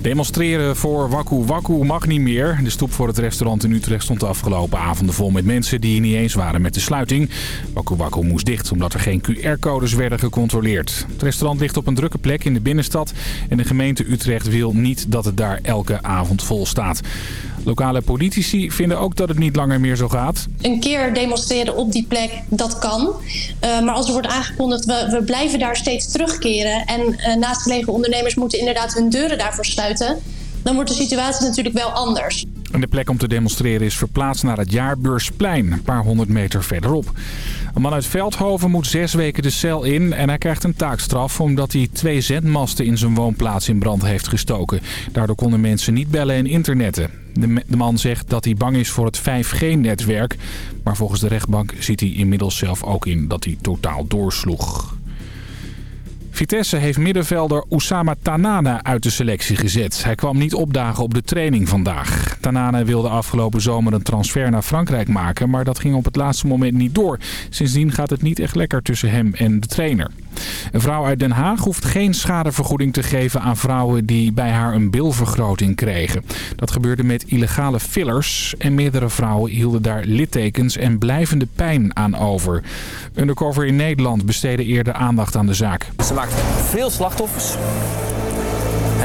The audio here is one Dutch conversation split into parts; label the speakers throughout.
Speaker 1: Demonstreren voor Waku Waku mag niet meer. De stoep voor het restaurant in Utrecht stond de afgelopen avonden vol met mensen die niet eens waren met de sluiting. Waku Waku moest dicht omdat er geen QR-codes werden gecontroleerd. Het restaurant ligt op een drukke plek in de binnenstad en de gemeente Utrecht wil niet dat het daar elke avond vol staat. Lokale politici vinden ook dat het niet langer meer zo gaat.
Speaker 2: Een keer demonstreren op die plek, dat kan. Uh, maar als er wordt aangekondigd, we, we blijven daar steeds terugkeren... en uh, naastgelegen ondernemers moeten inderdaad hun deuren daarvoor sluiten... dan wordt de situatie natuurlijk wel anders.
Speaker 1: De plek om te demonstreren is verplaatst naar het Jaarbeursplein, een paar honderd meter verderop. Een man uit Veldhoven moet zes weken de cel in en hij krijgt een taakstraf omdat hij twee zendmasten in zijn woonplaats in brand heeft gestoken. Daardoor konden mensen niet bellen en internetten. De man zegt dat hij bang is voor het 5G-netwerk, maar volgens de rechtbank ziet hij inmiddels zelf ook in dat hij totaal doorsloeg. Vitesse heeft middenvelder Oussama Tanana uit de selectie gezet. Hij kwam niet opdagen op de training vandaag. Tanana wilde afgelopen zomer een transfer naar Frankrijk maken, maar dat ging op het laatste moment niet door. Sindsdien gaat het niet echt lekker tussen hem en de trainer. Een vrouw uit Den Haag hoeft geen schadevergoeding te geven aan vrouwen die bij haar een bilvergroting kregen. Dat gebeurde met illegale fillers en meerdere vrouwen hielden daar littekens en blijvende pijn aan over. Undercover in Nederland besteedde eerder aandacht aan de zaak.
Speaker 3: Ze maakt veel slachtoffers.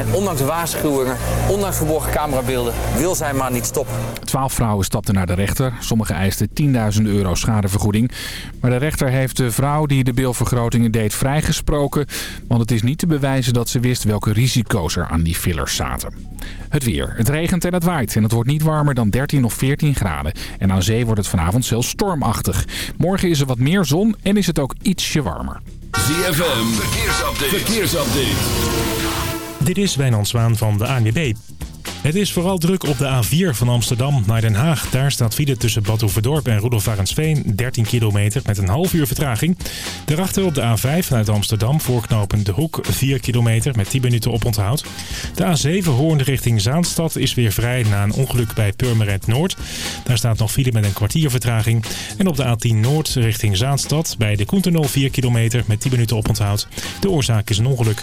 Speaker 3: En ondanks waarschuwingen, ondanks verborgen camerabeelden, wil zij maar niet stoppen.
Speaker 1: Twaalf vrouwen stapten naar de rechter. Sommigen eisten 10.000 euro schadevergoeding. Maar de rechter heeft de vrouw die de bilvergrotingen deed vrijgesproken. Want het is niet te bewijzen dat ze wist welke risico's er aan die fillers zaten. Het weer. Het regent en het waait. En het wordt niet warmer dan 13 of 14 graden. En aan zee wordt het vanavond zelfs stormachtig. Morgen is er wat meer zon en is het ook ietsje warmer.
Speaker 4: ZFM. Verkeersupdate. Verkeersupdate.
Speaker 5: Dit is Wijnand Zwaan van de ANWB. Het is vooral druk op de A4 van Amsterdam naar Den Haag. Daar staat file tussen Bad Oeverdorp en Rudolf 13 kilometer met een half uur vertraging. Daarachter op de A5 vanuit Amsterdam voorknopend De Hoek 4 kilometer met 10 minuten oponthoud. De A7 Hoorn richting Zaanstad is weer vrij na een ongeluk bij Purmerend Noord. Daar staat nog file met een kwartier vertraging. En op de A10 Noord richting Zaanstad bij de Koentenol 4 kilometer met 10 minuten oponthoud. De oorzaak is een ongeluk.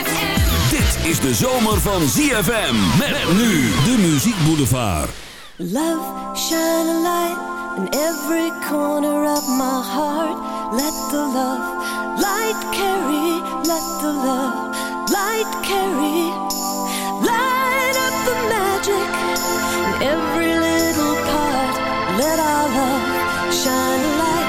Speaker 4: Is de zomer van ZFM. Met nu de Muziek Boulevard.
Speaker 6: Love, shine a light in every corner of my heart. Let the love light carry, let the love light carry. Light up the magic in every little part. Let our love shine a light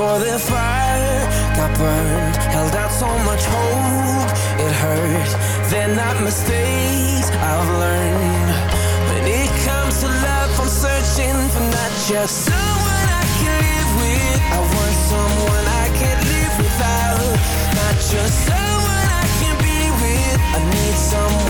Speaker 7: for the fire, got burned. Held out so much hope, it hurt. They're not mistakes I've learned. When it comes to love, I'm searching for not just someone I can live with. I want someone I can't live without. Not just someone I can be with. I need someone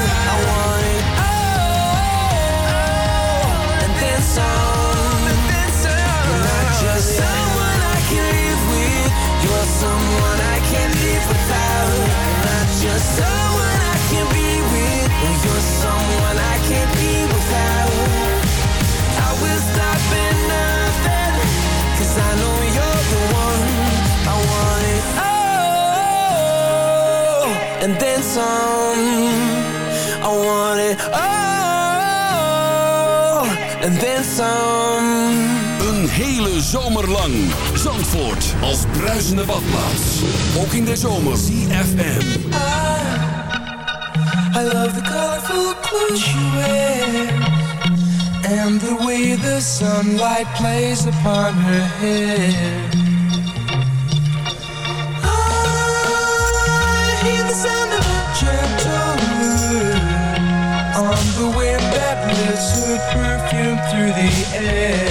Speaker 7: Someone I can't live without. Not just someone I can be with.
Speaker 4: Hele zomer lang. Zandvoort als bruisende badplaats. Ook in de zomer. CFM.
Speaker 7: I love the colorful clothes she wears And the way the sunlight plays upon her hair I hear the sound of a gentle On the wind that lifts her perfume through the air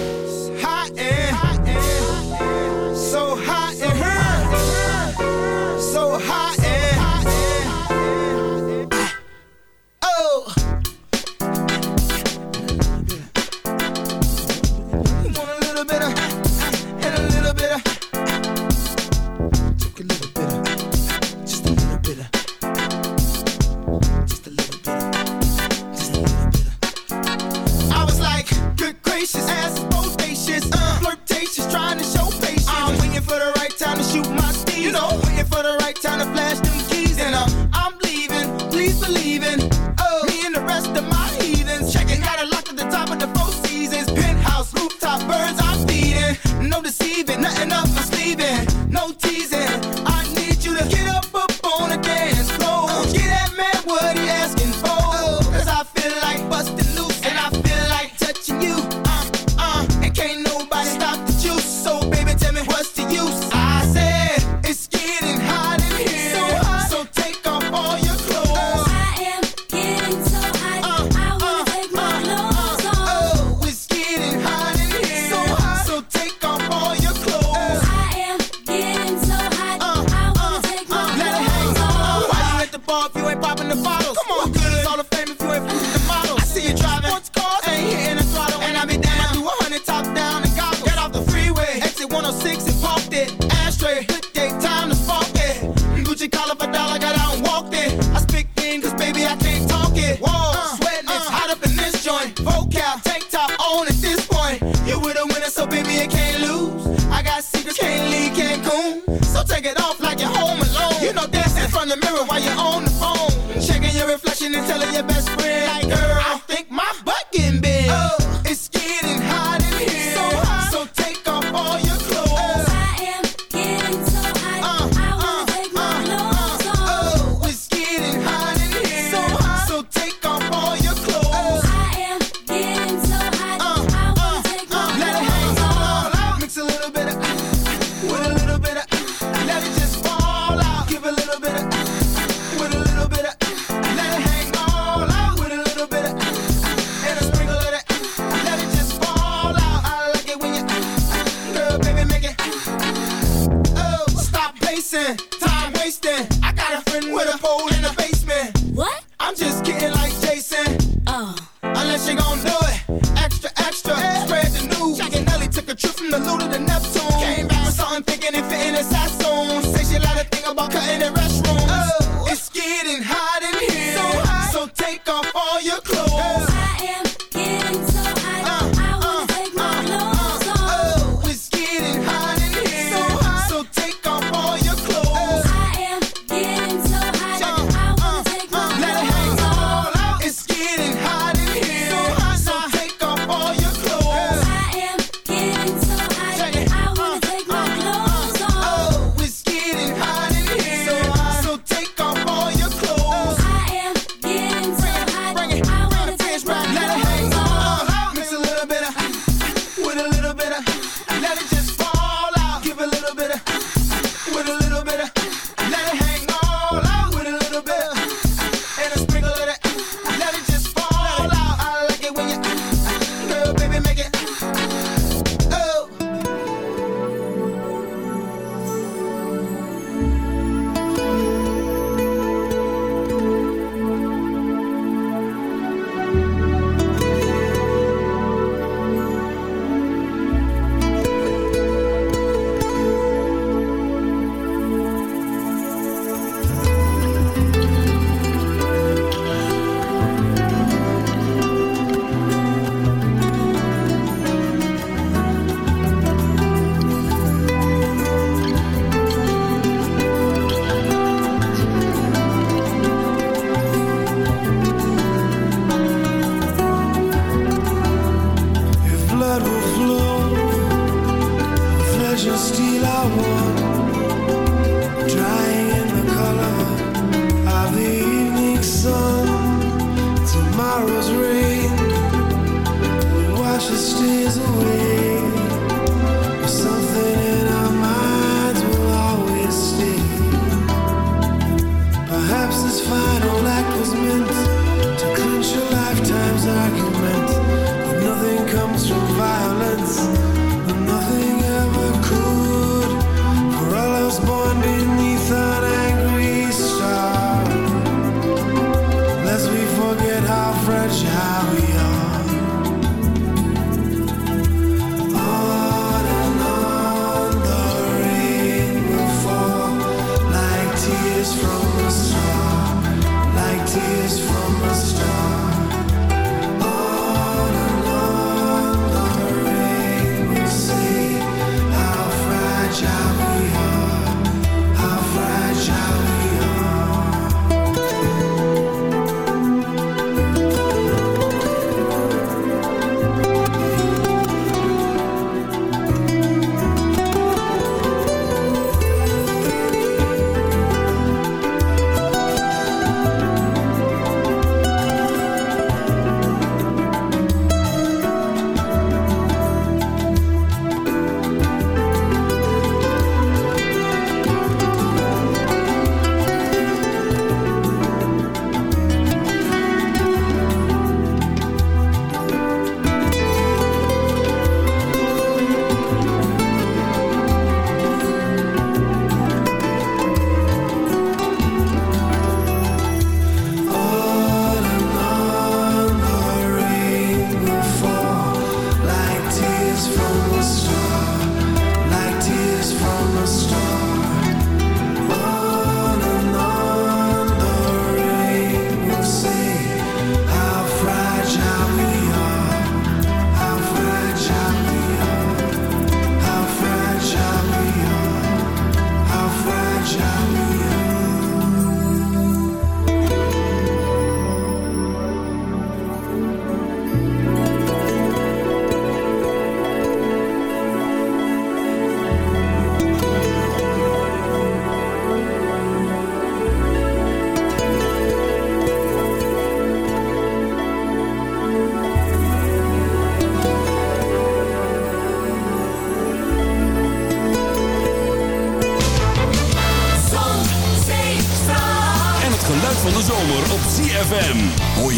Speaker 8: Take it
Speaker 6: off
Speaker 8: like you're home alone. You know, dance in front of the mirror while you're on the phone. Checking your reflection and telling your best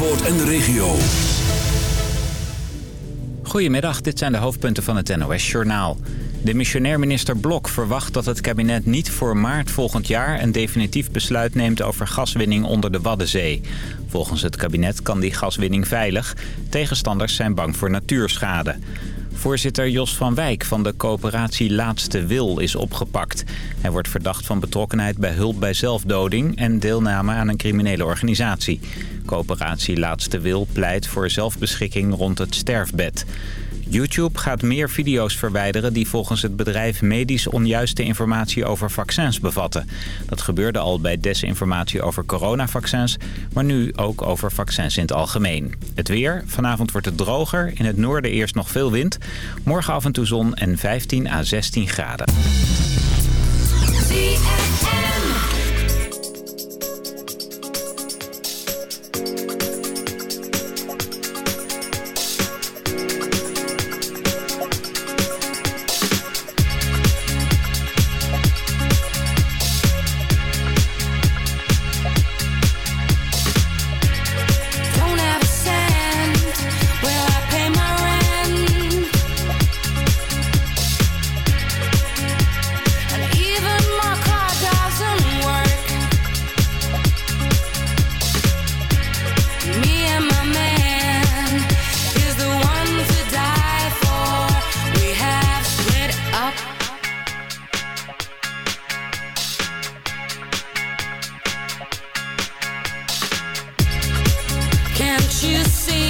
Speaker 4: En de regio.
Speaker 9: Goedemiddag, dit zijn de hoofdpunten van het NOS-journaal. De missionair minister Blok verwacht dat het kabinet niet voor maart volgend jaar... een definitief besluit neemt over gaswinning onder de Waddenzee. Volgens het kabinet kan die gaswinning veilig. Tegenstanders zijn bang voor natuurschade. Voorzitter Jos van Wijk van de coöperatie Laatste Wil is opgepakt. Hij wordt verdacht van betrokkenheid bij hulp bij zelfdoding... en deelname aan een criminele organisatie. Coöperatie Laatste Wil pleit voor zelfbeschikking rond het sterfbed. YouTube gaat meer video's verwijderen die volgens het bedrijf medisch onjuiste informatie over vaccins bevatten. Dat gebeurde al bij desinformatie over coronavaccins, maar nu ook over vaccins in het algemeen. Het weer, vanavond wordt het droger, in het noorden eerst nog veel wind. Morgen af en toe zon en 15 à 16 graden.
Speaker 10: Can't you see?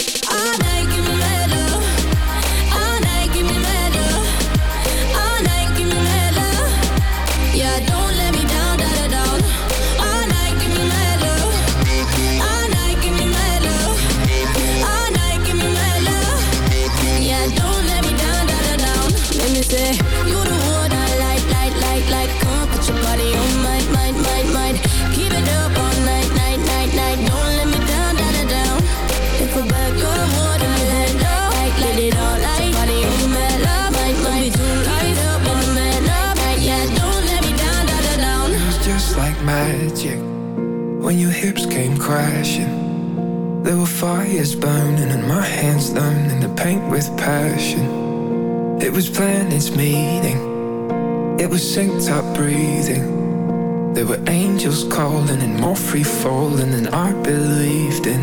Speaker 7: Came crashing. There were fires burning and my hands numb in the paint with passion. It was planets meeting, it was synced up breathing. There were angels calling and more free falling than I believed in.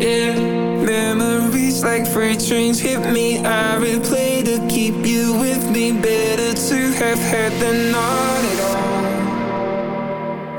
Speaker 7: Yeah, memories like freight trains hit me. I replay to keep you with me. Better to have had than not at all.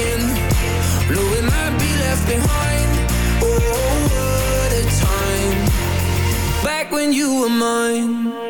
Speaker 7: again, knowing I'd be left behind. Oh, what a time! Back when you were mine.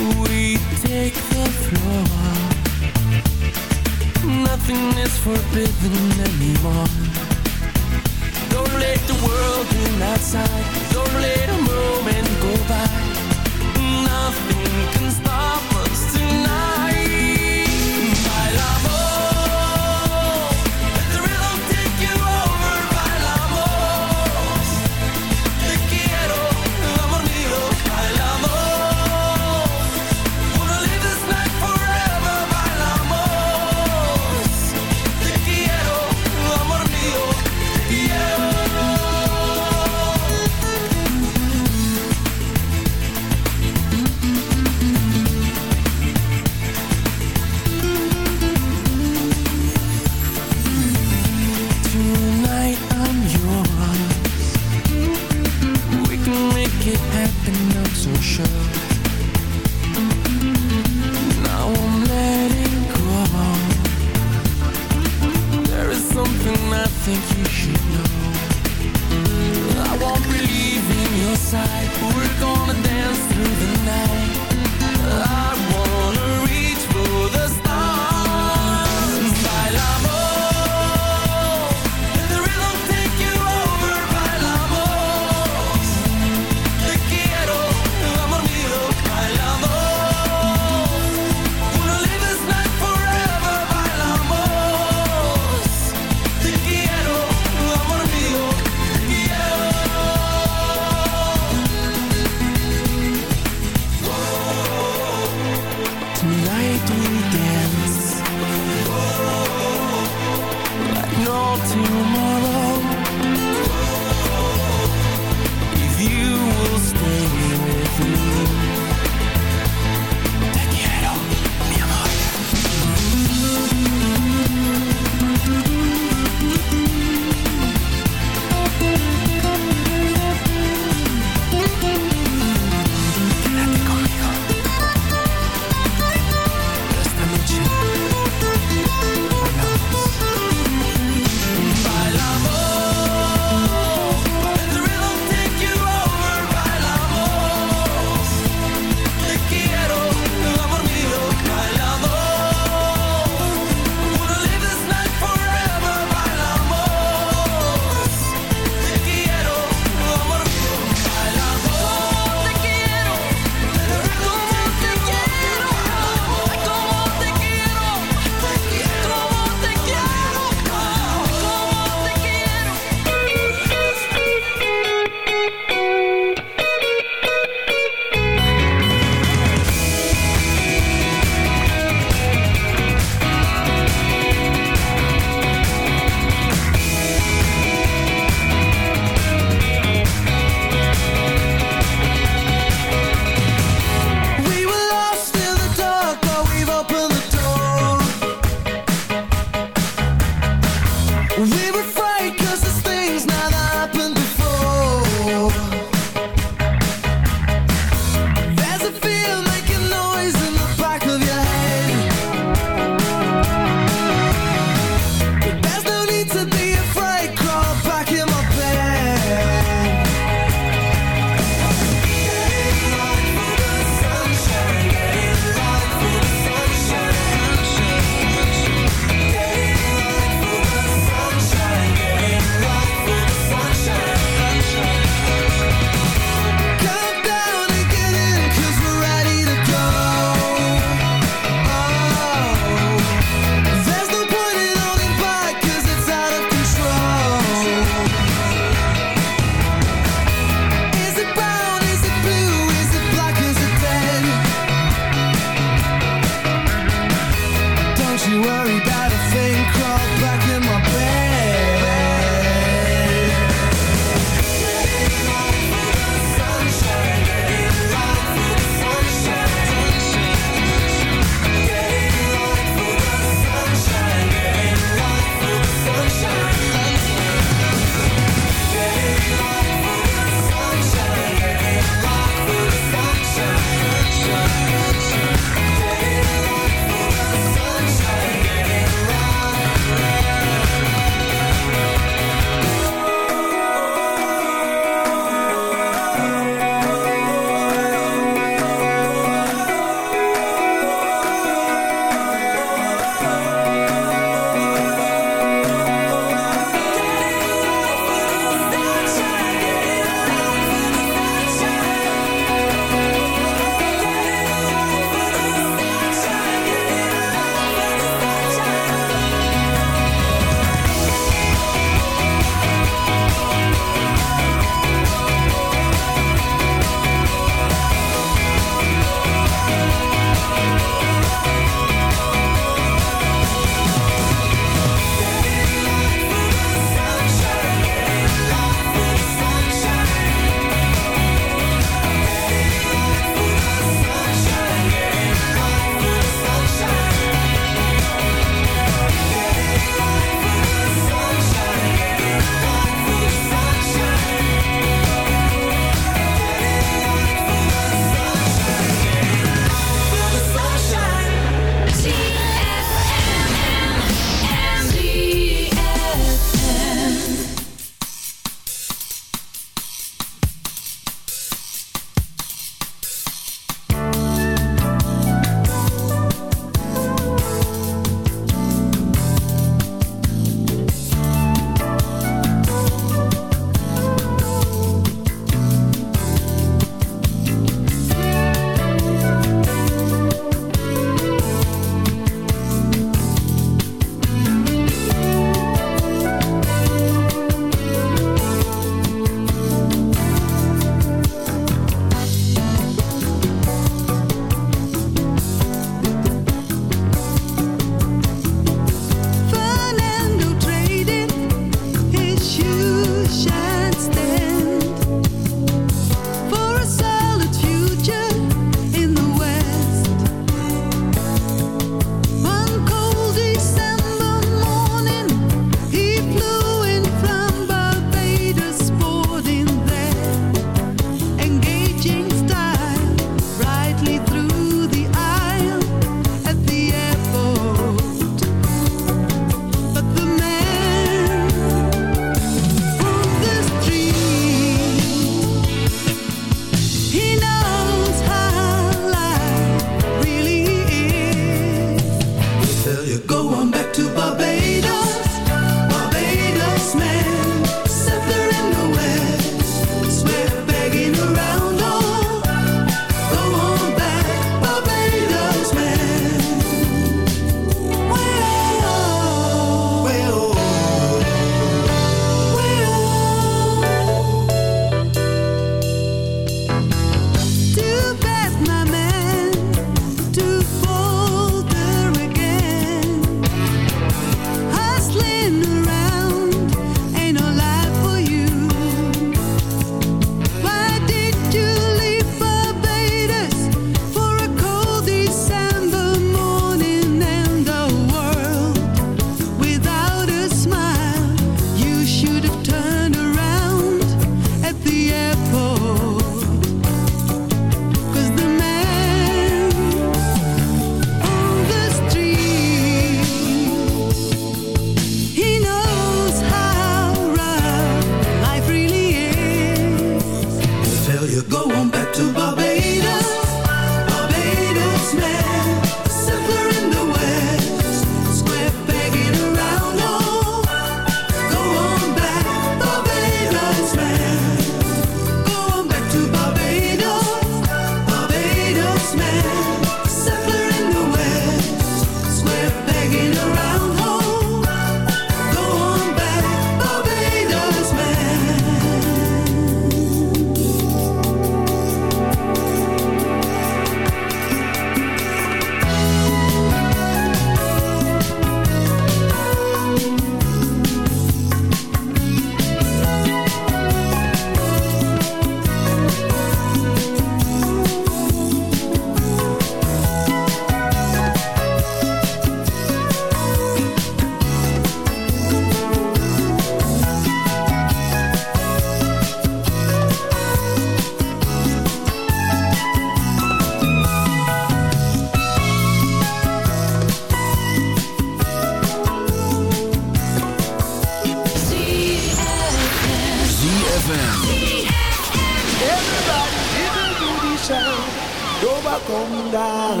Speaker 11: esconda.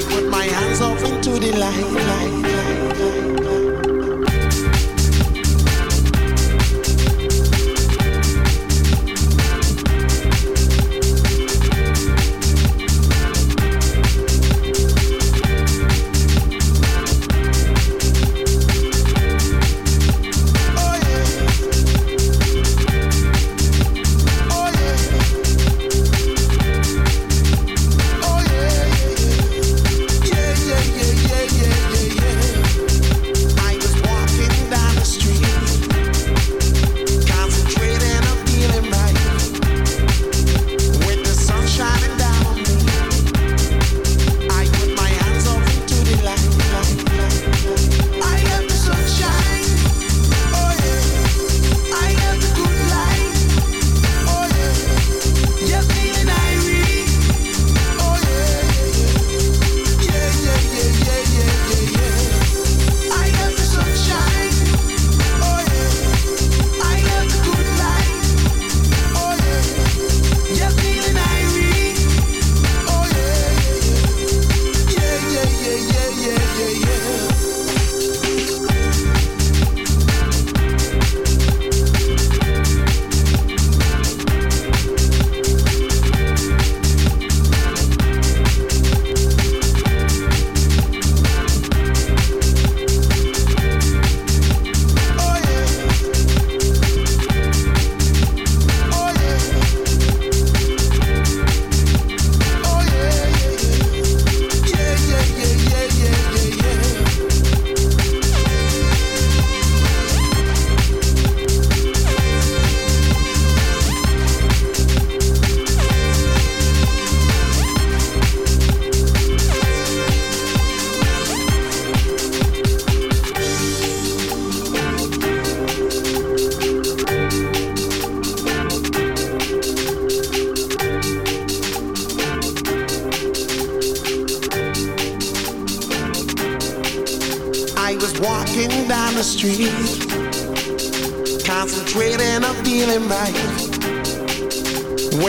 Speaker 11: I
Speaker 8: put my hands up into the light. light.